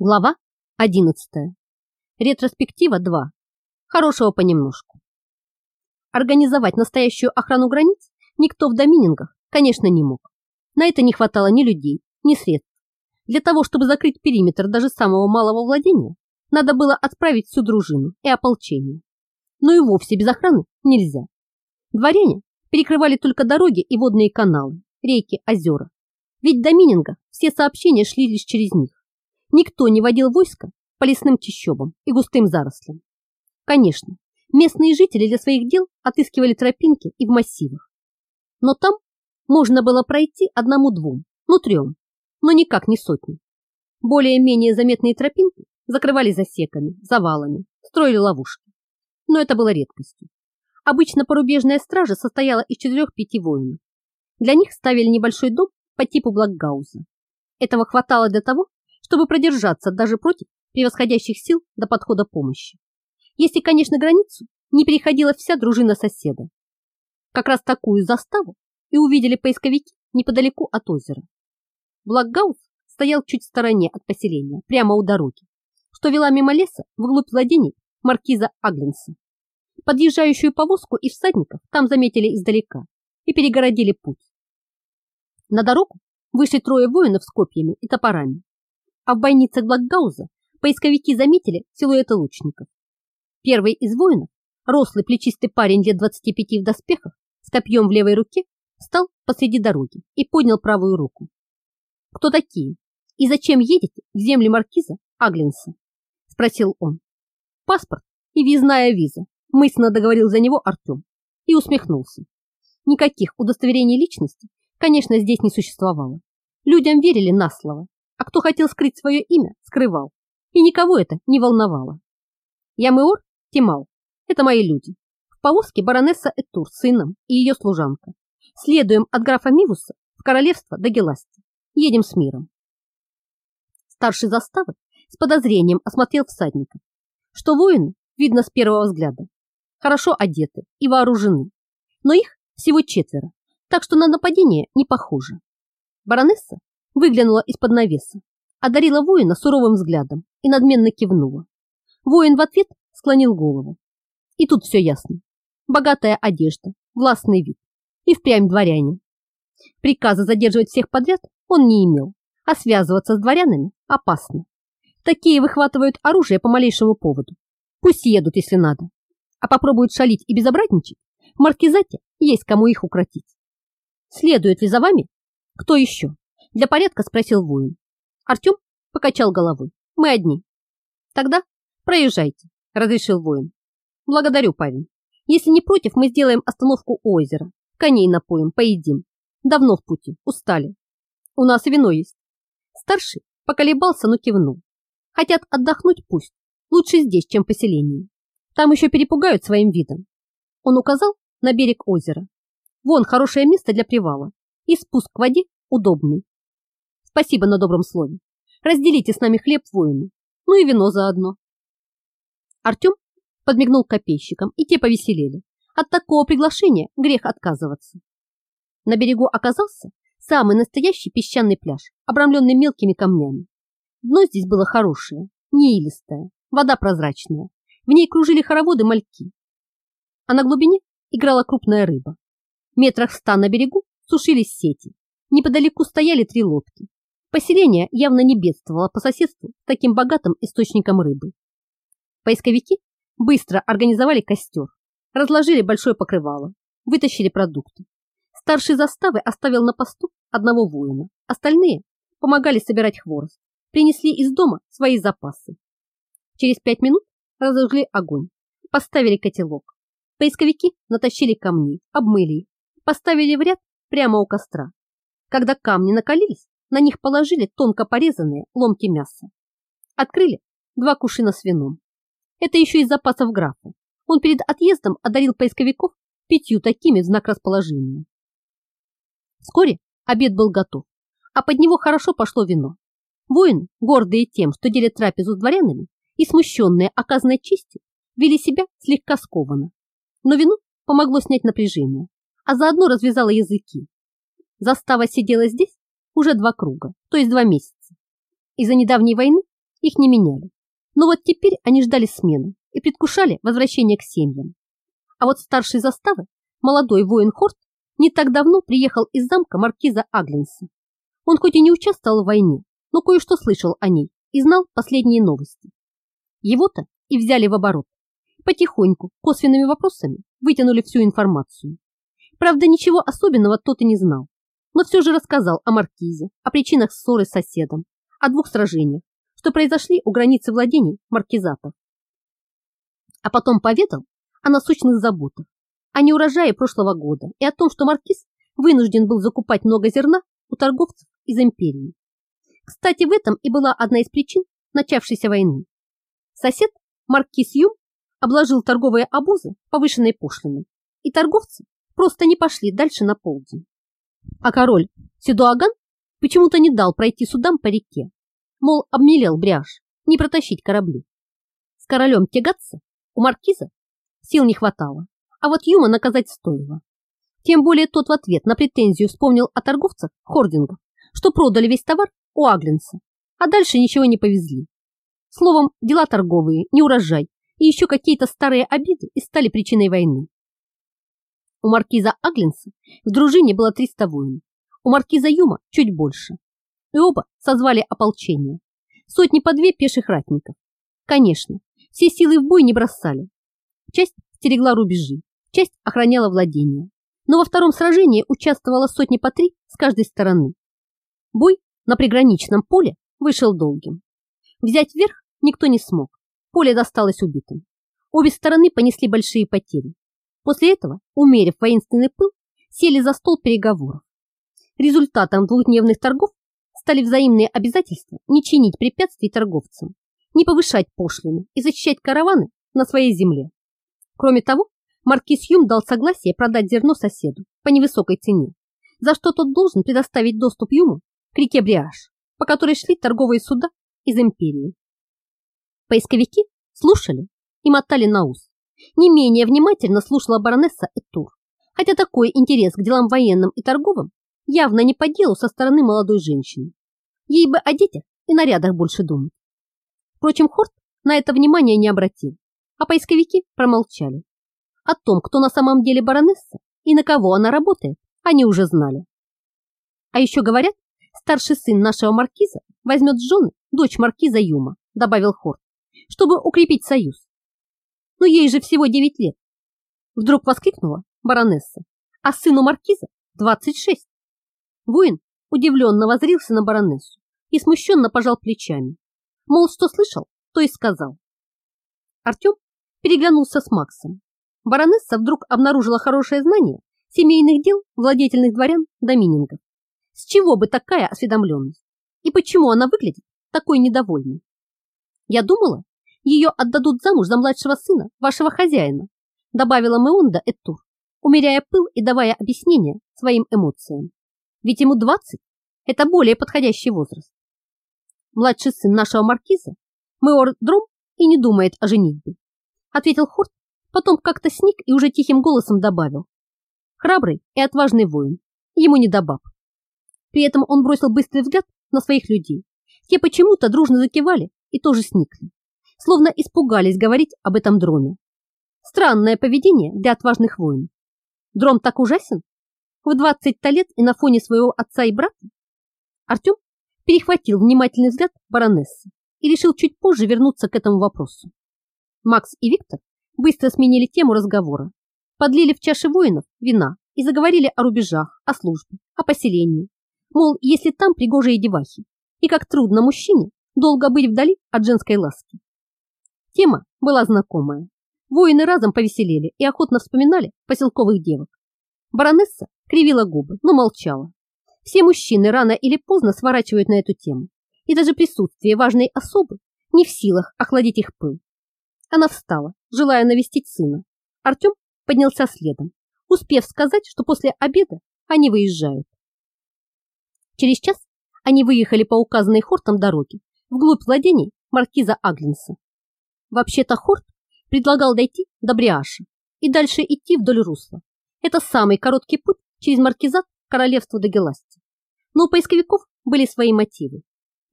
Глава 11. Ретроспектива 2. Хорошего понемножку. Организовать настоящую охрану границ никто в доминингах, конечно, не мог. На это не хватало ни людей, ни средств. Для того, чтобы закрыть периметр даже самого малого владения, надо было отправить всю дружину и ополчение. Но и вовсе без охраны нельзя. Дворяне перекрывали только дороги и водные каналы, реки, озера. Ведь в доминингах все сообщения шли лишь через них. Никто не водил войска по лесным чащобам и густым зарослям. Конечно, местные жители для своих дел отыскивали тропинки и в массивах. Но там можно было пройти одному-двум, ну трем, но никак не сотни. Более-менее заметные тропинки закрывали засеками, завалами, строили ловушки. Но это было редкостью. Обычно порубежная стража состояла из четырех-пяти воинов. Для них ставили небольшой дом по типу Блокгауза. Этого хватало для того, чтобы продержаться даже против превосходящих сил до подхода помощи. Если, конечно, границу не переходила вся дружина соседа. Как раз такую заставу и увидели поисковики неподалеку от озера. Блокгаус стоял чуть в стороне от поселения, прямо у дороги, что вела мимо леса вглубь владений маркиза Агленса. Подъезжающую повозку и всадников там заметили издалека и перегородили путь. На дорогу вышли трое воинов с копьями и топорами а в бойнице Блокгауза поисковики заметили силуэты лучников. Первый из воинов, рослый плечистый парень лет 25 в доспехах, с копьем в левой руке, встал посреди дороги и поднял правую руку. «Кто такие? И зачем едете в земли маркиза Аглинса?» – спросил он. «Паспорт и визная виза», – мысленно договорил за него Артем и усмехнулся. Никаких удостоверений личности, конечно, здесь не существовало. Людям верили на слово, а кто хотел скрыть свое имя, скрывал. И никого это не волновало. Я Меор Тимал. Это мои люди. В повозке баронесса Этур с сыном и ее служанка. Следуем от графа Мивуса в королевство до Геласти. Едем с миром. Старший заставы с подозрением осмотрел всадников, что воины, видно с первого взгляда, хорошо одеты и вооружены, но их всего четверо, так что на нападение не похоже. Баронесса выглянула из-под навеса, одарила воина суровым взглядом и надменно кивнула. Воин в ответ склонил голову. И тут все ясно. Богатая одежда, властный вид и впрямь дворяне. Приказа задерживать всех подряд он не имел, а связываться с дворянами опасно. Такие выхватывают оружие по малейшему поводу. Пусть едут, если надо. А попробуют шалить и безобразничать, в маркизате есть кому их укротить. Следует ли за вами? Кто еще? Для порядка спросил воин. Артем покачал головой. Мы одни. Тогда проезжайте, разрешил воин. Благодарю, парень. Если не против, мы сделаем остановку у озера. Коней напоим, поедим. Давно в пути, устали. У нас вино есть. Старший поколебался, но кивнул. Хотят отдохнуть пусть. Лучше здесь, чем в поселении. Там еще перепугают своим видом. Он указал на берег озера. Вон хорошее место для привала. И спуск к воде удобный. Спасибо на добром слове. Разделите с нами хлеб воину, ну и вино заодно. Артем подмигнул копейщикам, и те повеселели. От такого приглашения грех отказываться. На берегу оказался самый настоящий песчаный пляж, обрамленный мелкими камнями. Дно здесь было хорошее, неилистое, вода прозрачная. В ней кружили хороводы мальки. А на глубине играла крупная рыба. Метрах ста на берегу сушились сети. Неподалеку стояли три лодки. Поселение явно не бедствовало по соседству с таким богатым источником рыбы. Поисковики быстро организовали костер, разложили большое покрывало, вытащили продукты. Старший заставы оставил на посту одного воина, остальные помогали собирать хворост, принесли из дома свои запасы. Через пять минут разожгли огонь, поставили котелок. Поисковики натащили камни, обмыли их, поставили в ряд прямо у костра. Когда камни накалились, на них положили тонко порезанные ломти мяса. Открыли два кушина с вином. Это еще из запасов графа. Он перед отъездом одарил поисковиков пятью такими в знак расположения. Вскоре обед был готов, а под него хорошо пошло вино. Воины, гордые тем, что делят трапезу с дворянами и смущенные оказанной честью, вели себя слегка скованно. Но вино помогло снять напряжение, а заодно развязало языки. Застава сидела здесь уже два круга, то есть два месяца. Из-за недавней войны их не меняли. Но вот теперь они ждали смены и предвкушали возвращение к семьям. А вот старший заставы, молодой воин Хорт, не так давно приехал из замка маркиза Аглинса. Он хоть и не участвовал в войне, но кое-что слышал о ней и знал последние новости. Его-то и взяли в оборот. Потихоньку, косвенными вопросами, вытянули всю информацию. Правда, ничего особенного тот и не знал, но все же рассказал о маркизе, о причинах ссоры с соседом, о двух сражениях, что произошли у границы владений маркизатов. А потом поведал о насущных заботах, о неурожае прошлого года и о том, что маркиз вынужден был закупать много зерна у торговцев из империи. Кстати, в этом и была одна из причин начавшейся войны. Сосед, маркиз Юм, обложил торговые обозы повышенной пошлиной, и торговцы просто не пошли дальше на полдень. А король Седуаган почему-то не дал пройти судам по реке, мол, обмелел бряж, не протащить корабли. С королем тягаться у маркиза сил не хватало, а вот Юма наказать стоило. Тем более тот в ответ на претензию вспомнил о торговцах хордингов, что продали весь товар у Аглинса, а дальше ничего не повезли. Словом, дела торговые, не урожай и еще какие-то старые обиды и стали причиной войны. У маркиза Аглинса в дружине было 300 воинов, у маркиза Юма чуть больше. И оба созвали ополчение. Сотни по две пеших ратников. Конечно, все силы в бой не бросали. Часть стерегла рубежи, часть охраняла владения. Но во втором сражении участвовало сотни по три с каждой стороны. Бой на приграничном поле вышел долгим. Взять верх никто не смог. Поле досталось убитым. Обе стороны понесли большие потери. После этого, умерив воинственный пыл, сели за стол переговоров. Результатом двухдневных торгов стали взаимные обязательства не чинить препятствий торговцам, не повышать пошлины и защищать караваны на своей земле. Кроме того, маркиз Юм дал согласие продать зерно соседу по невысокой цене, за что тот должен предоставить доступ Юму к реке Бриаш, по которой шли торговые суда из империи. Поисковики слушали и мотали на ус. Не менее внимательно слушала баронесса Этур, хотя такой интерес к делам военным и торговым явно не по делу со стороны молодой женщины. Ей бы о детях и нарядах больше думать. Впрочем, Хорт на это внимание не обратил, а поисковики промолчали. О том, кто на самом деле баронесса и на кого она работает, они уже знали. А еще говорят, старший сын нашего маркиза возьмет с жены дочь маркиза Юма, добавил Хорт, чтобы укрепить союз. Но ей же всего девять лет. Вдруг воскликнула баронесса, а сыну маркиза двадцать шесть. Воин удивленно возрился на баронессу и смущенно пожал плечами. Мол, что слышал, то и сказал. Артем переглянулся с Максом. Баронесса вдруг обнаружила хорошее знание семейных дел владетельных дворян Доминингов. С чего бы такая осведомленность? И почему она выглядит такой недовольной? Я думала, ее отдадут замуж за младшего сына вашего хозяина, добавила Меонда Эттур, умеряя пыл и давая объяснение своим эмоциям. Ведь ему 20 – это более подходящий возраст. Младший сын нашего маркиза, Меор Дром, и не думает о женитьбе, ответил Хорт, потом как-то сник и уже тихим голосом добавил. Храбрый и отважный воин, ему не до баб. При этом он бросил быстрый взгляд на своих людей. Те почему-то дружно закивали и тоже сникли, словно испугались говорить об этом дроме. Странное поведение для отважных воинов. Дром так ужасен? В 20 лет и на фоне своего отца и брата? Артем перехватил внимательный взгляд баронессы и решил чуть позже вернуться к этому вопросу. Макс и Виктор быстро сменили тему разговора, подлили в чаши воинов вина и заговорили о рубежах, о службе, о поселении. Мол, если там пригожие девахи, и как трудно мужчине долго быть вдали от женской ласки. Тема была знакомая. Воины разом повеселели и охотно вспоминали поселковых девок. Баронесса кривила губы, но молчала. Все мужчины рано или поздно сворачивают на эту тему, и даже присутствие важной особы не в силах охладить их пыл. Она встала, желая навестить сына. Артем поднялся следом, успев сказать, что после обеда они выезжают. Через час они выехали по указанной Хортом дороге вглубь владений маркиза Аглинса. Вообще-то Хорт предлагал дойти до Бриаши и дальше идти вдоль русла. Это самый короткий путь через маркизат королевства Дагеласти. Но у поисковиков были свои мотивы.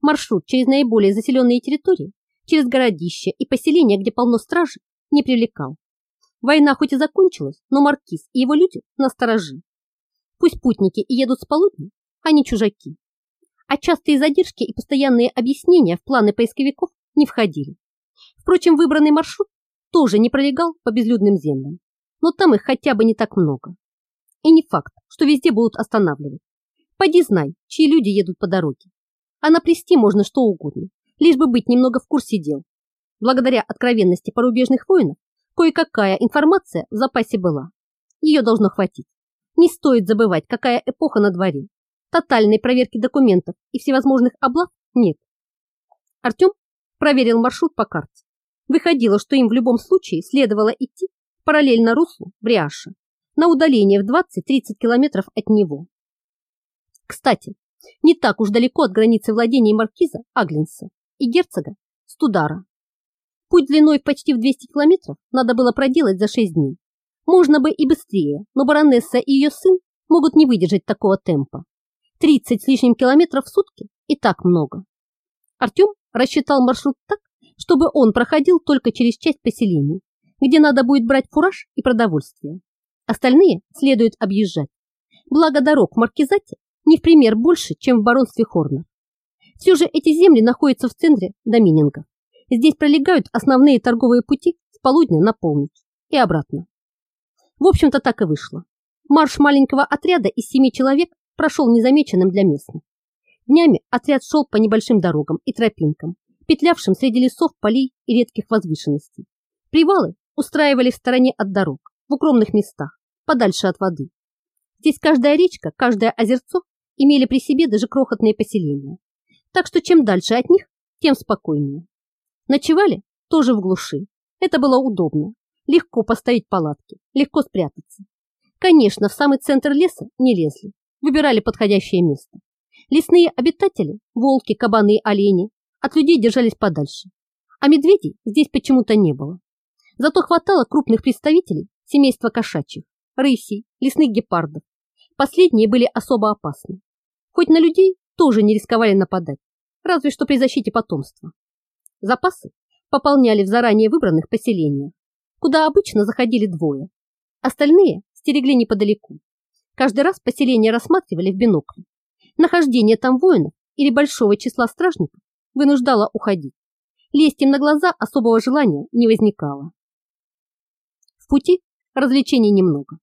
маршрут через наиболее заселенные территории, через городища и поселения, где полно стражи, не привлекал. Война хоть и закончилась, но Маркиз и его люди насторожи. Пусть путники и едут с полудня, они чужаки. А частые задержки и постоянные объяснения в планы поисковиков не входили. Впрочем, выбранный маршрут тоже не пролегал по безлюдным землям, но там их хотя бы не так много. И не факт, что везде будут останавливать. Пойди знай, чьи люди едут по дороге. А наплести можно что угодно, лишь бы быть немного в курсе дел. Благодаря откровенности порубежных воинов, кое-какая информация в запасе была. Ее должно хватить. Не стоит забывать, какая эпоха на дворе. Тотальной проверки документов и всевозможных облав нет. Артем проверил маршрут по карте. Выходило, что им в любом случае следовало идти параллельно руслу Бриаша на удаление в 20-30 километров от него. Кстати, не так уж далеко от границы владений маркиза Аглинса и герцога Студара. Путь длиной почти в 200 километров надо было проделать за 6 дней. Можно бы и быстрее, но баронесса и ее сын могут не выдержать такого темпа. 30 с лишним километров в сутки и так много. Артем рассчитал маршрут так, чтобы он проходил только через часть поселений, где надо будет брать фураж и продовольствие. Остальные следует объезжать. Благо дорог в Маркизате не в пример больше, чем в баронстве Хорна. Все же эти земли находятся в центре доминингов. Здесь пролегают основные торговые пути с полудня на полночь и обратно. В общем-то, так и вышло. Марш маленького отряда из семи человек прошел незамеченным для местных. Днями отряд шел по небольшим дорогам и тропинкам, петлявшим среди лесов, полей и редких возвышенностей. Привалы устраивали в стороне от дорог, в укромных местах, подальше от воды. Здесь каждая речка, каждое озерцо имели при себе даже крохотные поселения. Так что чем дальше от них, тем спокойнее. Ночевали тоже в глуши. Это было удобно. Легко поставить палатки, легко спрятаться. Конечно, в самый центр леса не лезли, выбирали подходящее место. Лесные обитатели, волки, кабаны, олени, от людей держались подальше. А медведей здесь почему-то не было. Зато хватало крупных представителей семейства кошачьих, рысей, лесных гепардов. Последние были особо опасны. Хоть на людей тоже не рисковали нападать, разве что при защите потомства. Запасы пополняли в заранее выбранных поселениях куда обычно заходили двое. Остальные стерегли неподалеку. Каждый раз поселение рассматривали в бинокль. Нахождение там воинов или большого числа стражников вынуждало уходить. Лезть им на глаза особого желания не возникало. В пути развлечений немного.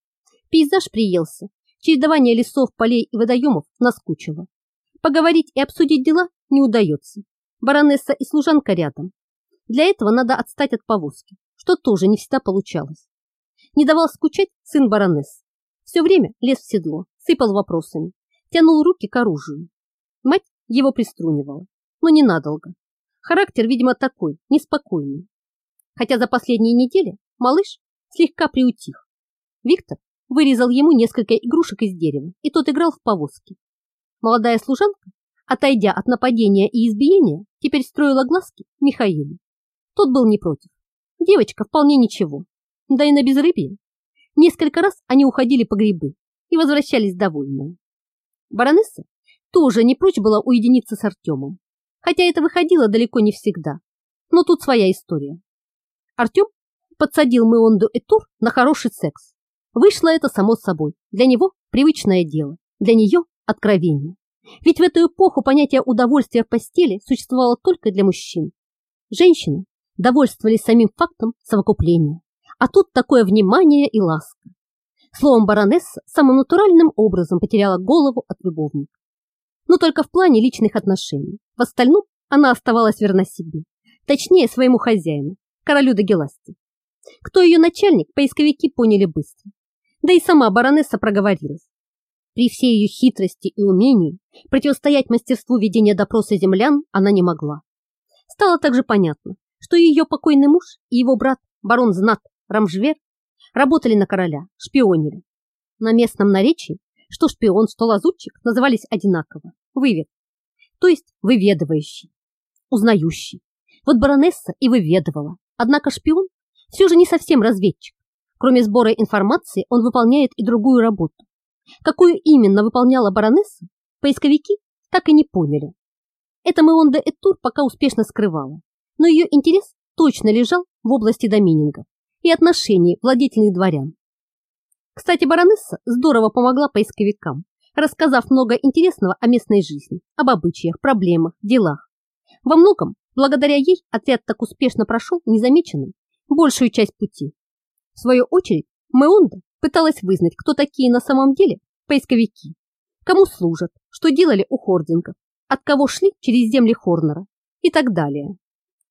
Пейзаж приелся, чередование лесов, полей и водоемов наскучило. Поговорить и обсудить дела не удается. Баронесса и служанка рядом. Для этого надо отстать от повозки, что тоже не всегда получалось. Не давал скучать сын баронесс. Все время лез в седло, сыпал вопросами, тянул руки к оружию. Мать его приструнивала, но ненадолго. Характер, видимо, такой, неспокойный. Хотя за последние недели малыш слегка приутих. Виктор вырезал ему несколько игрушек из дерева, и тот играл в повозке. Молодая служанка, отойдя от нападения и избиения, теперь строила глазки Михаилу. Тот был не против. Девочка вполне ничего. Да и на безрыбье. Несколько раз они уходили по грибы и возвращались довольные. Баронесса тоже не прочь была уединиться с Артемом, хотя это выходило далеко не всегда. Но тут своя история. Артем подсадил Меонду Этур на хороший секс. Вышло это само собой. Для него привычное дело, для нее откровение. Ведь в эту эпоху понятие удовольствия в постели существовало только для мужчин. Женщины довольствовались самим фактом совокупления. А тут такое внимание и ласка. Словом, баронесса самым натуральным образом потеряла голову от любовника. Но только в плане личных отношений. В остальном она оставалась верна себе, точнее своему хозяину, королю Дагеласти. Кто ее начальник, поисковики поняли быстро. Да и сама баронесса проговорилась. При всей ее хитрости и умении противостоять мастерству ведения допроса землян она не могла. Стало также понятно, что ее покойный муж и его брат, барон Знат Рамжвер, работали на короля, шпионили. На местном наречии, что шпион, что лазутчик, назывались одинаково – вывед, то есть выведывающий, узнающий. Вот баронесса и выведывала, однако шпион все же не совсем разведчик. Кроме сбора информации, он выполняет и другую работу. Какую именно выполняла баронесса, поисковики так и не поняли. Это Меонда Этур пока успешно скрывала, но ее интерес точно лежал в области доминингов и отношений владетельных дворян. Кстати, баронесса здорово помогла поисковикам, рассказав много интересного о местной жизни, об обычаях, проблемах, делах. Во многом, благодаря ей, отряд так успешно прошел незамеченным большую часть пути. В свою очередь, Меонда пыталась вызнать, кто такие на самом деле поисковики, кому служат, что делали у хордингов, от кого шли через земли Хорнера и так далее.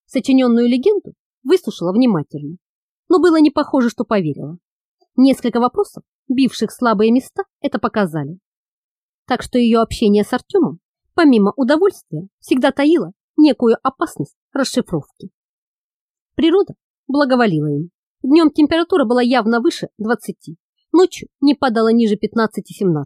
Сочиненную легенду выслушала внимательно, но было не похоже, что поверила. Несколько вопросов, бивших слабые места, это показали. Так что ее общение с Артемом, помимо удовольствия, всегда таило некую опасность расшифровки. Природа благоволила им. Днем температура была явно выше 20, ночью не падала ниже 15-17.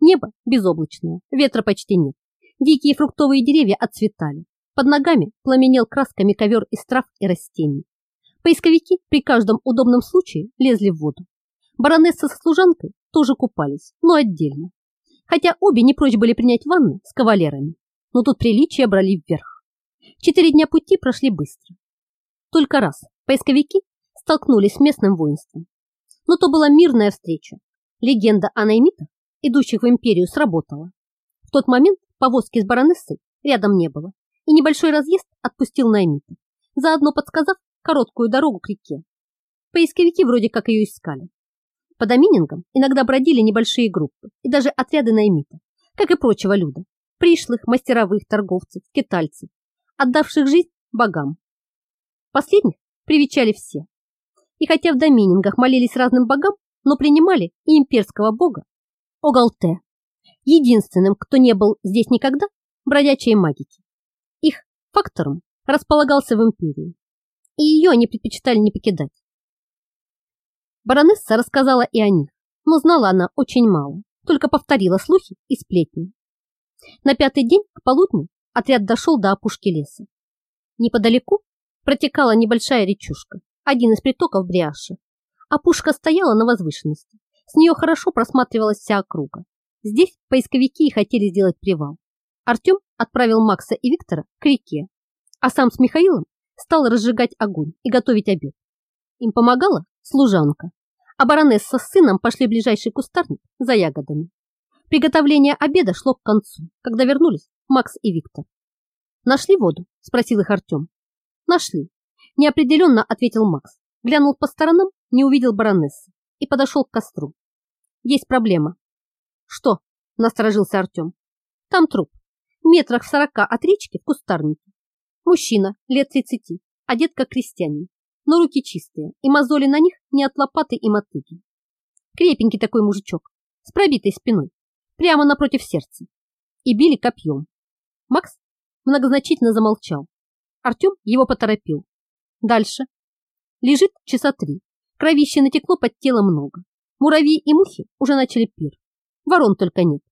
Небо безоблачное, ветра почти нет. Дикие фруктовые деревья отцветали. Под ногами пламенел красками ковер из трав и растений. Поисковики при каждом удобном случае лезли в воду. Баронесса с служанкой тоже купались, но отдельно. Хотя обе не прочь были принять ванны с кавалерами, но тут приличия брали вверх. Четыре дня пути прошли быстро. Только раз поисковики столкнулись с местным воинством. Но то была мирная встреча. Легенда о наймитах, идущих в империю, сработала. В тот момент повозки с баронессой рядом не было, и небольшой разъезд отпустил наймитов, заодно подсказав короткую дорогу к реке. Поисковики вроде как ее искали. По доминингам иногда бродили небольшие группы и даже отряды наймитов, как и прочего люда, пришлых, мастеровых, торговцев, китальцев, отдавших жизнь богам. Последних привечали все. И хотя в доминингах молились разным богам, но принимали и имперского бога Огалте. Единственным, кто не был здесь никогда, бродячие магики. Их фактором располагался в империи, и ее они предпочитали не покидать. Баронесса рассказала и о них, но знала она очень мало, только повторила слухи и сплетни. На пятый день к полудню отряд дошел до опушки леса. Неподалеку протекала небольшая речушка, один из притоков Бриаши. Опушка стояла на возвышенности, с нее хорошо просматривалась вся округа. Здесь поисковики и хотели сделать привал. Артем отправил Макса и Виктора к реке, а сам с Михаилом стал разжигать огонь и готовить обед. Им помогала служанка, а баронесса с сыном пошли в ближайший кустарник за ягодами. Приготовление обеда шло к концу, когда вернулись Макс и Виктор. «Нашли воду?» – спросил их Артем. «Нашли», – неопределенно ответил Макс. Глянул по сторонам, не увидел баронессы и подошел к костру. «Есть проблема». «Что?» – насторожился Артем. «Там труп. Метрах в сорока от речки в кустарнике. Мужчина, лет тридцати, одет как крестьянин, но руки чистые, и мозоли на них не от лопаты и мотыги. Крепенький такой мужичок, с пробитой спиной, прямо напротив сердца. И били копьем. Макс многозначительно замолчал. Артем его поторопил. Дальше. Лежит часа три. Кровище натекло под тело много. Муравьи и мухи уже начали пир. Ворон только нет.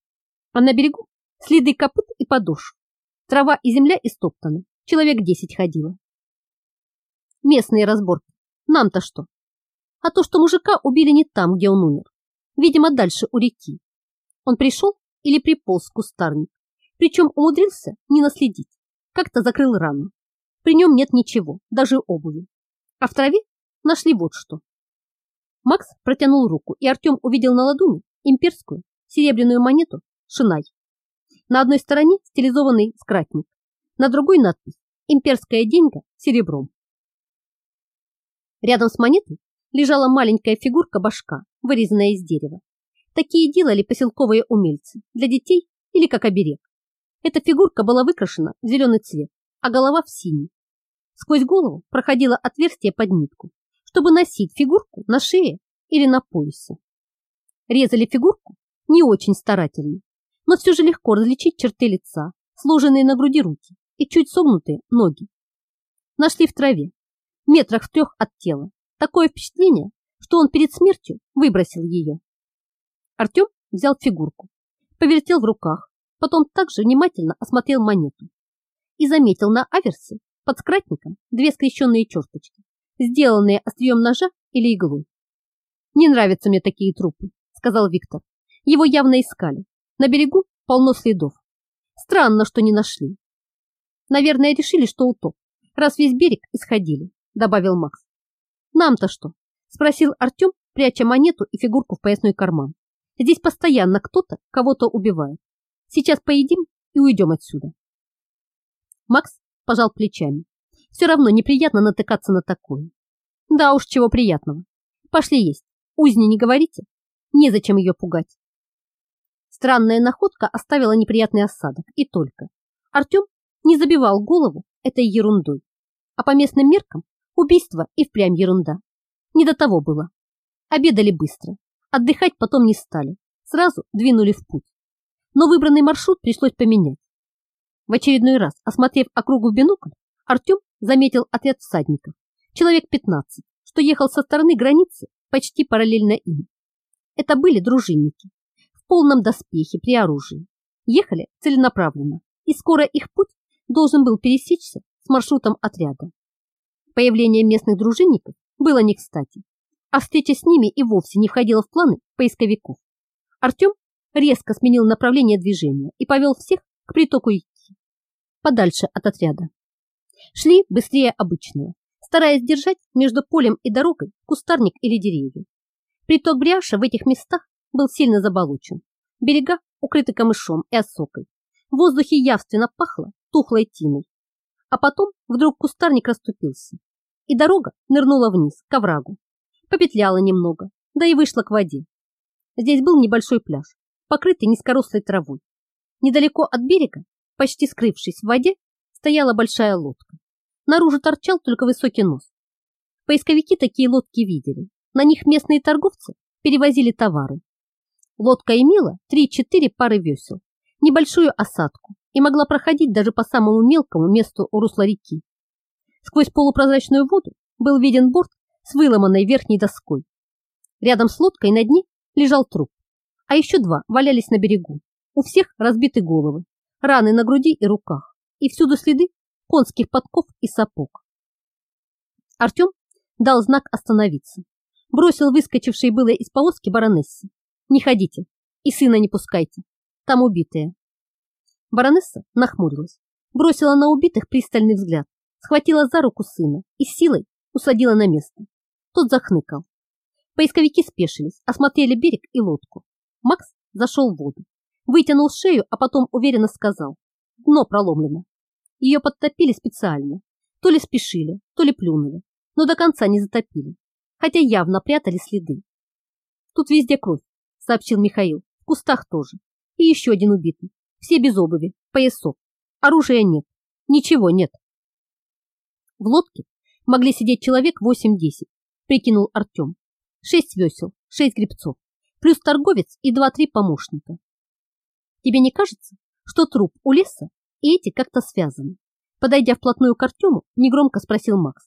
А на берегу следы копыт и подошв. Трава и земля истоптаны. Человек десять ходило. Местные разборки. Нам-то что? А то, что мужика убили не там, где он умер. Видимо, дальше у реки. Он пришел или приполз в кустарник. Причем умудрился не наследить. Как-то закрыл рану. При нем нет ничего, даже обуви. А в траве нашли вот что. Макс протянул руку, и Артем увидел на ладони имперскую серебряную монету «Шинай». На одной стороне стилизованный скратник, на другой надпись «Имперская деньга серебром». Рядом с монетой лежала маленькая фигурка башка, вырезанная из дерева. Такие делали поселковые умельцы для детей или как оберег. Эта фигурка была выкрашена в зеленый цвет, а голова в синий. Сквозь голову проходило отверстие под нитку, чтобы носить фигурку на шее или на поясе. Резали фигурку не очень старательно, но все же легко различить черты лица, сложенные на груди руки и чуть согнутые ноги. Нашли в траве, метрах в трех от тела. Такое впечатление, что он перед смертью выбросил ее. Артем взял фигурку, повертел в руках, потом также внимательно осмотрел монету и заметил на аверсе под скратником две скрещенные черточки, сделанные острием ножа или иглой. «Не нравятся мне такие трупы», — сказал Виктор. Его явно искали. На берегу полно следов. Странно, что не нашли. Наверное, решили, что утоп, раз весь берег исходили, добавил Макс. Нам-то что? Спросил Артем, пряча монету и фигурку в поясной карман. Здесь постоянно кто-то кого-то убивает. Сейчас поедим и уйдем отсюда. Макс пожал плечами. Все равно неприятно натыкаться на такое. Да уж, чего приятного. Пошли есть. Узни не говорите. Незачем ее пугать. Странная находка оставила неприятный осадок, и только. Артем не забивал голову этой ерундой. А по местным меркам убийство и впрямь ерунда. Не до того было. Обедали быстро. Отдыхать потом не стали. Сразу двинули в путь. Но выбранный маршрут пришлось поменять. В очередной раз, осмотрев округу в бинокль, Артем заметил отряд всадников, человек 15, что ехал со стороны границы почти параллельно им. Это были дружинники, в полном доспехе при оружии. Ехали целенаправленно, и скоро их путь должен был пересечься с маршрутом отряда. Появление местных дружинников было не кстати, а встреча с ними и вовсе не входила в планы поисковиков. Артем резко сменил направление движения и повел всех к притоку идти, подальше от отряда. Шли быстрее обычного, стараясь держать между полем и дорогой кустарник или деревья. Приток Бряша в этих местах был сильно заболочен. Берега укрыты камышом и осокой. В воздухе явственно пахло тухлой тиной. А потом вдруг кустарник расступился, и дорога нырнула вниз, к оврагу. Попетляла немного, да и вышла к воде. Здесь был небольшой пляж, покрытый низкорослой травой. Недалеко от берега, почти скрывшись в воде, стояла большая лодка. Наружу торчал только высокий нос. Поисковики такие лодки видели. На них местные торговцы перевозили товары. Лодка имела 3-4 пары весел, небольшую осадку и могла проходить даже по самому мелкому месту у русла реки. Сквозь полупрозрачную воду был виден борт с выломанной верхней доской. Рядом с лодкой на дне лежал труп, а еще два валялись на берегу. У всех разбиты головы, раны на груди и руках, и всюду следы конских подков и сапог. Артем дал знак остановиться, бросил выскочивший было из повозки баронессе. «Не ходите и сына не пускайте, там убитые». Баронесса нахмурилась, бросила на убитых пристальный взгляд, схватила за руку сына и силой усадила на место. Тот захныкал. Поисковики спешились, осмотрели берег и лодку. Макс зашел в воду, вытянул шею, а потом уверенно сказал. Дно проломлено. Ее подтопили специально. То ли спешили, то ли плюнули, но до конца не затопили, хотя явно прятали следы. Тут везде кровь, сообщил Михаил, в кустах тоже. И еще один убитый. Все без обуви, поясов. Оружия нет, ничего нет. В лодке могли сидеть человек 8-10, прикинул Артем. Шесть весел, шесть гребцов, плюс торговец и два-три помощника. Тебе не кажется, что труп у леса и эти как-то связаны? Подойдя вплотную к Артему, негромко спросил Макс.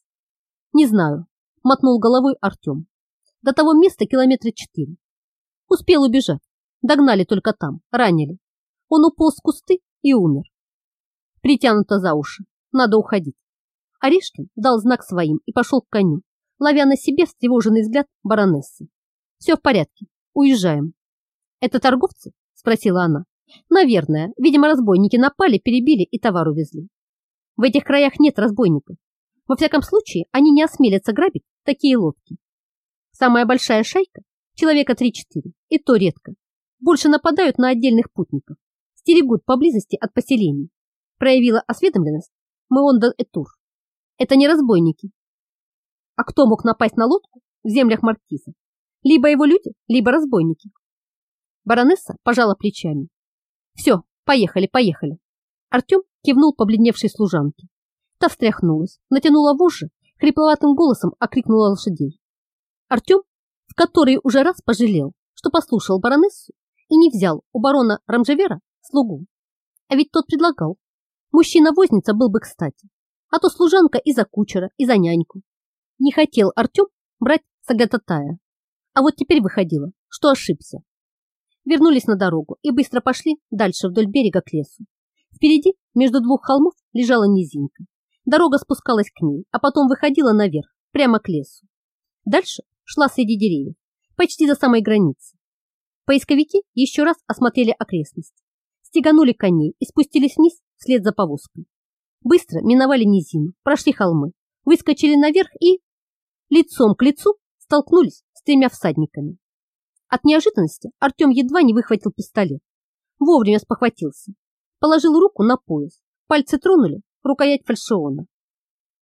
Не знаю, мотнул головой Артем. До того места километра четыре. Успел убежать. Догнали только там, ранили. Он уполз в кусты и умер. Притянуто за уши. Надо уходить. Орешкин дал знак своим и пошел к коню, ловя на себе встревоженный взгляд баронессы. Все в порядке. Уезжаем. Это торговцы? Спросила она. Наверное, видимо, разбойники напали, перебили и товар увезли. В этих краях нет разбойников. Во всяком случае, они не осмелятся грабить такие лодки. Самая большая шайка – человека 3-4, и то редко. Больше нападают на отдельных путников, стерегут поблизости от поселений. Проявила осведомленность Меонда Этур. Это не разбойники. А кто мог напасть на лодку в землях Маркиза? Либо его люди, либо разбойники. Баронесса пожала плечами. Все, поехали, поехали. Артем кивнул побледневшей служанке. Та встряхнулась, натянула вожжи, хрипловатым голосом окрикнула лошадей. Артем, в который уже раз пожалел, что послушал баронессу и не взял у барона Рамжевера слугу. А ведь тот предлагал. Мужчина-возница был бы кстати, а то служанка и за кучера, и за няньку. Не хотел Артем брать Сагататая. А вот теперь выходило, что ошибся. Вернулись на дорогу и быстро пошли дальше вдоль берега к лесу. Впереди, между двух холмов, лежала низинка. Дорога спускалась к ней, а потом выходила наверх, прямо к лесу. Дальше шла среди деревьев, почти до самой границы. Поисковики еще раз осмотрели окрестность, стеганули коней и спустились вниз вслед за повозкой. Быстро миновали низину, прошли холмы, выскочили наверх и лицом к лицу столкнулись с тремя всадниками. От неожиданности Артем едва не выхватил пистолет. Вовремя спохватился. Положил руку на пояс. Пальцы тронули рукоять фальшиона.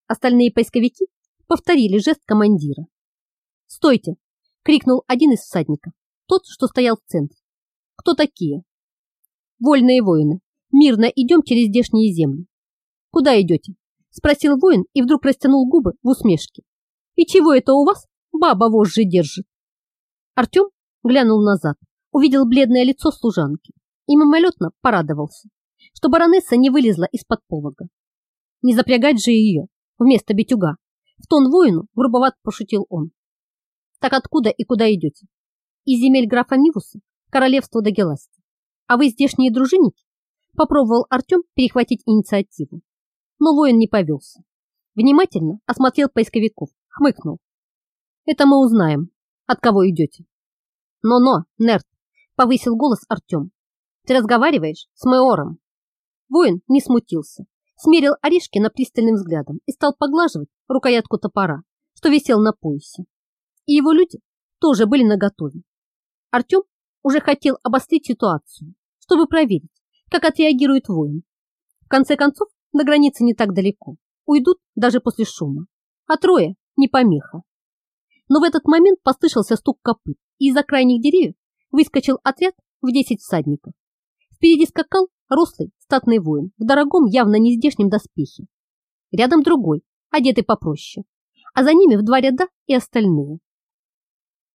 Остальные поисковики повторили жест командира. «Стойте!» — крикнул один из всадников, тот, что стоял в центре. «Кто такие?» «Вольные воины. Мирно идем через здешние земли». «Куда идете?» — спросил воин и вдруг растянул губы в усмешке. «И чего это у вас баба вожжи держит?» Артем глянул назад, увидел бледное лицо служанки и мимолетно порадовался, что баронесса не вылезла из-под полога. Не запрягать же ее вместо битюга. В тон воину грубоват пошутил он. Так откуда и куда идете? Из земель графа Мивуса, королевства Дагеласти. А вы здешние дружинники? Попробовал Артем перехватить инициативу. Но воин не повелся. Внимательно осмотрел поисковиков, хмыкнул. Это мы узнаем, от кого идете. Но-но, Нерт, повысил голос Артем. Ты разговариваешь с Мэором. Воин не смутился, смерил Оришкина пристальным взглядом и стал поглаживать рукоятку топора, что висел на поясе. И его люди тоже были наготове. Артем уже хотел обострить ситуацию, чтобы проверить, как отреагирует воин. В конце концов, на границе не так далеко. Уйдут даже после шума. А трое не помеха. Но в этот момент послышался стук копыт, и из-за крайних деревьев выскочил отряд в десять всадников. Впереди скакал рослый статный воин в дорогом, явно нездешнем доспехе. Рядом другой, одетый попроще, а за ними в два ряда и остальные.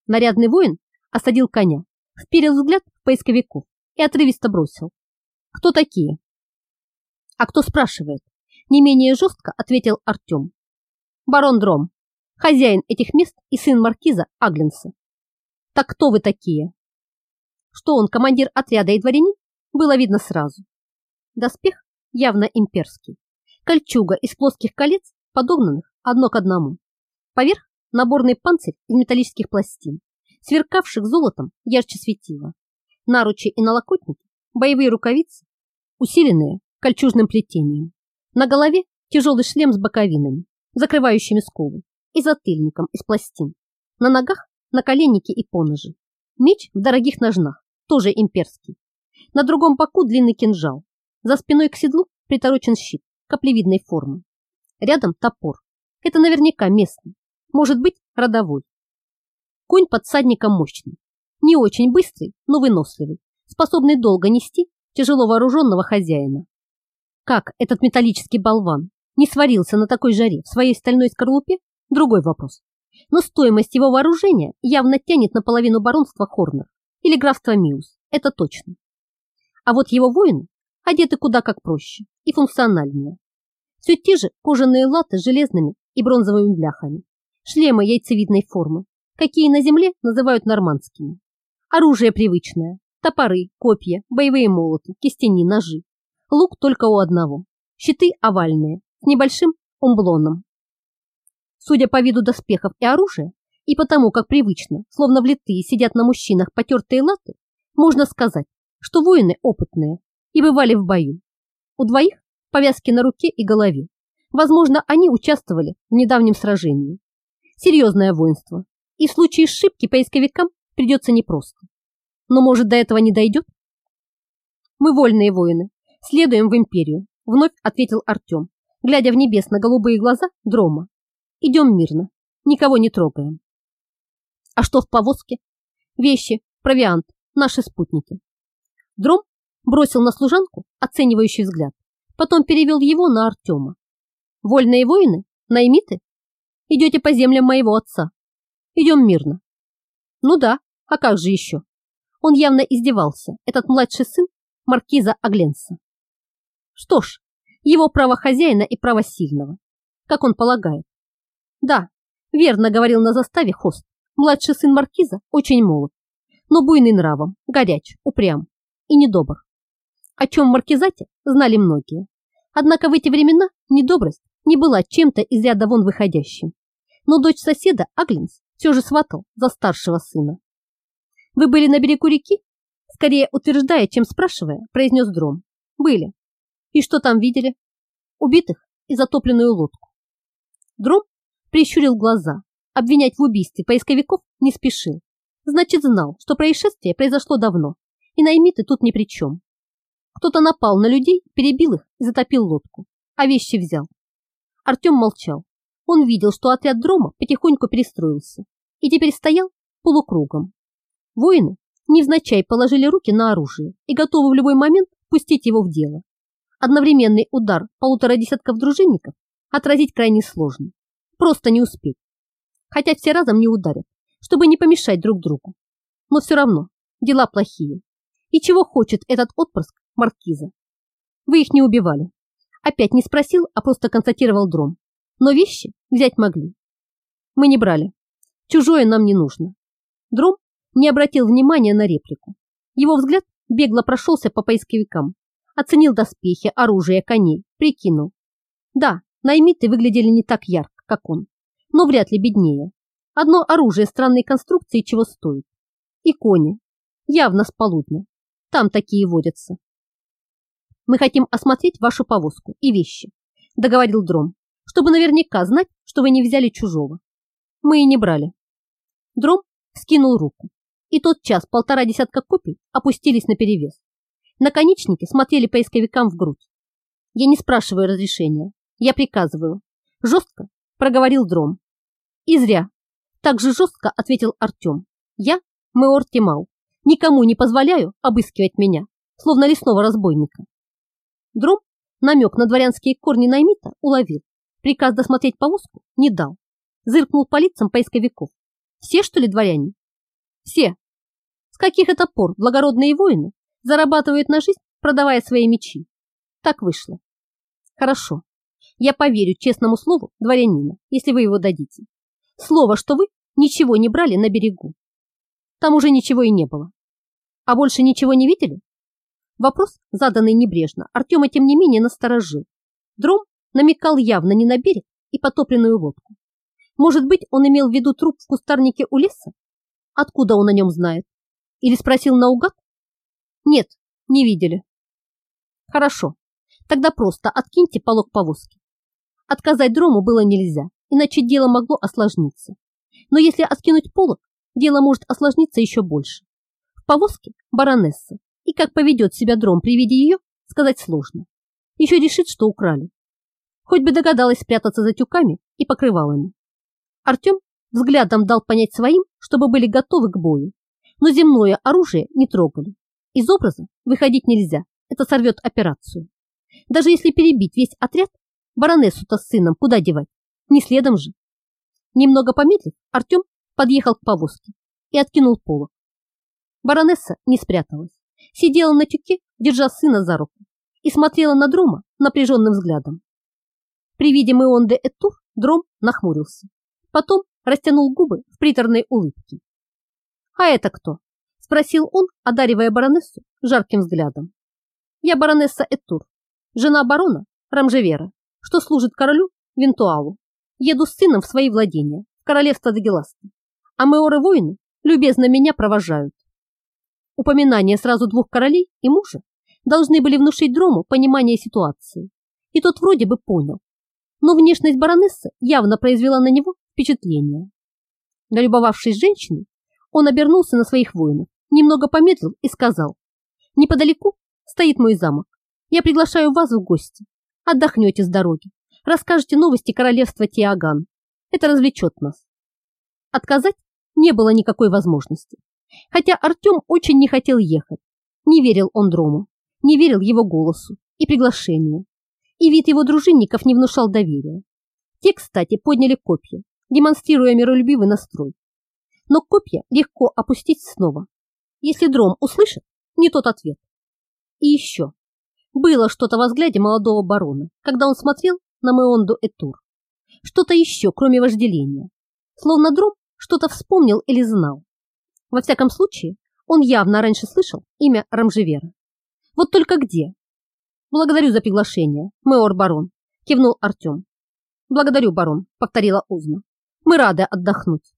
Нарядный воин осадил коня, вперил взгляд в поисковиков и отрывисто бросил. «Кто такие?» «А кто спрашивает?» Не менее жестко ответил Артем. «Барон Дром, хозяин этих мест и сын маркиза Агленса. Так кто вы такие?» Что он командир отряда и дворянин, было видно сразу. Доспех явно имперский. Кольчуга из плоских колец, подогнанных одно к одному. Поверх наборный панцирь из металлических пластин, сверкавших золотом ярче светила. Наручи и налокотники, боевые рукавицы, усиленные кольчужным плетением. На голове тяжелый шлем с боковинами, закрывающими скулы, и затыльником из пластин. На ногах наколенники и поножи. Меч в дорогих ножнах, тоже имперский. На другом боку длинный кинжал. За спиной к седлу приторочен щит каплевидной формы. Рядом топор. Это наверняка местный. Может быть, родовой. Конь подсадника мощный. Не очень быстрый, но выносливый. Способный долго нести тяжело вооруженного хозяина. Как этот металлический болван не сварился на такой жаре в своей стальной скорлупе – другой вопрос. Но стоимость его вооружения явно тянет на половину баронства Хорнер или графства Миус, это точно. А вот его воины одеты куда как проще и функциональнее. Все те же кожаные латы с железными и бронзовыми бляхами, шлемы яйцевидной формы, какие на земле называют нормандскими. Оружие привычное, топоры, копья, боевые молоты, кистени, ножи. Лук только у одного. Щиты овальные, с небольшим умблоном. Судя по виду доспехов и оружия, и потому, как привычно, словно влитые сидят на мужчинах потертые латы, можно сказать, что воины опытные и бывали в бою. У двоих повязки на руке и голове. Возможно, они участвовали в недавнем сражении. Серьезное воинство, и в случае ошибки поисковикам придется непросто. Но, может, до этого не дойдет? Мы вольные воины, следуем в империю, вновь ответил Артем, глядя в небесно-голубые глаза Дрома. Идем мирно, никого не трогаем. А что в повозке? Вещи, провиант, наши спутники. Дром бросил на служанку оценивающий взгляд, потом перевел его на Артема. Вольные воины? Наймиты? Идете по землям моего отца. Идем мирно. Ну да, а как же еще? Он явно издевался, этот младший сын маркиза Агленса. Что ж, его право хозяина и право сильного, как он полагает. Да, верно говорил на заставе хост. Младший сын маркиза очень молод, но буйный нравом, горяч, упрям и недобр. О чем маркизате знали многие. Однако в эти времена недобрость не была чем-то из ряда вон выходящим. Но дочь соседа, Аглинс, все же сватал за старшего сына. «Вы были на берегу реки?» Скорее утверждая, чем спрашивая, произнес Дром. «Были. И что там видели?» убитых и затопленную лодку. Дром прищурил глаза. Обвинять в убийстве поисковиков не спешил. Значит, знал, что происшествие произошло давно, и наймиты тут ни при чем. Кто-то напал на людей, перебил их и затопил лодку, а вещи взял. Артем молчал. Он видел, что отряд Дрома потихоньку перестроился и теперь стоял полукругом. Воины невзначай положили руки на оружие и готовы в любой момент пустить его в дело. Одновременный удар полутора десятков дружинников отразить крайне сложно. Просто не успеть. Хотя все разом не ударят, чтобы не помешать друг другу. Но все равно дела плохие. И чего хочет этот отпрыск маркиза? Вы их не убивали. Опять не спросил, а просто констатировал дром. Но вещи взять могли. Мы не брали. Чужое нам не нужно. Дром не обратил внимания на реплику. Его взгляд бегло прошелся по поисковикам, оценил доспехи, оружие, коней, прикинул. Да, наймиты выглядели не так ярко, как он, но вряд ли беднее. Одно оружие странной конструкции чего стоит. И кони. Явно с полудня. Там такие водятся. Мы хотим осмотреть вашу повозку и вещи, договорил Дром, чтобы наверняка знать, что вы не взяли чужого. Мы и не брали. Дром скинул руку, и тот час полтора десятка копий опустились на перевес. Наконечники смотрели поисковикам в грудь. Я не спрашиваю разрешения, я приказываю. Жестко проговорил Дром. И зря. Так же жестко ответил Артем. Я, Меор Тимау, никому не позволяю обыскивать меня, словно лесного разбойника. Дром намек на дворянские корни Наймита уловил. Приказ досмотреть повозку не дал. Зыркнул по лицам поисковиков. Все, что ли, дворяне? Все. С каких это пор благородные воины зарабатывают на жизнь, продавая свои мечи? Так вышло. Хорошо. Я поверю честному слову дворянина, если вы его дадите. Слово, что вы ничего не брали на берегу. Там уже ничего и не было. А больше ничего не видели? Вопрос, заданный небрежно, Артема тем не менее насторожил. Дром намекал явно не на берег и потопленную лодку. Может быть, он имел в виду труп в кустарнике у леса? Откуда он о нем знает? Или спросил наугад? Нет, не видели. Хорошо, тогда просто откиньте полог повозки. Отказать дрому было нельзя, иначе дело могло осложниться. Но если откинуть полок, дело может осложниться еще больше. В повозке баронесса, и как поведет себя дром при виде ее, сказать сложно. Еще решит, что украли. Хоть бы догадалась спрятаться за тюками и покрывалами. Артем взглядом дал понять своим, чтобы были готовы к бою. Но земное оружие не трогали. Из образа выходить нельзя, это сорвет операцию. Даже если перебить весь отряд, Баронессу-то с сыном куда девать? Не следом же. Немного помедлив, Артем подъехал к повозке и откинул полок. Баронесса не спряталась. Сидела на тюке, держа сына за руку, и смотрела на Дрома напряженным взглядом. При виде Меонде Этур Дром нахмурился. Потом растянул губы в приторной улыбке. «А это кто?» – спросил он, одаривая баронессу жарким взглядом. «Я баронесса Этур, жена барона Рамжевера что служит королю Винтуалу. Еду с сыном в свои владения, в королевство Дагеласта, а мэоры-воины любезно меня провожают. Упоминание сразу двух королей и мужа должны были внушить Дрому понимание ситуации, и тот вроде бы понял. Но внешность баронессы явно произвела на него впечатление. Налюбовавшись женщиной, он обернулся на своих воинов, немного помедлил и сказал, «Неподалеку стоит мой замок. Я приглашаю вас в гости. Отдохнете с дороги. Расскажете новости королевства Тиаган. Это развлечет нас. Отказать не было никакой возможности. Хотя Артем очень не хотел ехать. Не верил он Дрому, не верил его голосу и приглашению. И вид его дружинников не внушал доверия. Те, кстати, подняли копья, демонстрируя миролюбивый настрой. Но копья легко опустить снова. Если Дром услышит, не тот ответ. И еще. Было что-то во взгляде молодого барона, когда он смотрел на Меонду Этур. Что-то еще, кроме вожделения. Словно дром что-то вспомнил или знал. Во всяком случае, он явно раньше слышал имя Рамжевера. Вот только где? Благодарю за приглашение, Меор барон, кивнул Артем. Благодарю, барон, повторила Узна. Мы рады отдохнуть.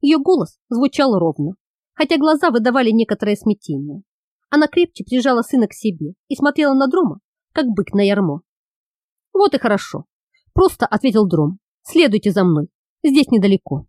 Ее голос звучал ровно, хотя глаза выдавали некоторое смятение. Она крепче прижала сына к себе и смотрела на Дрома, как бык на ярмо. Вот и хорошо. Просто ответил Дром. Следуйте за мной. Здесь недалеко.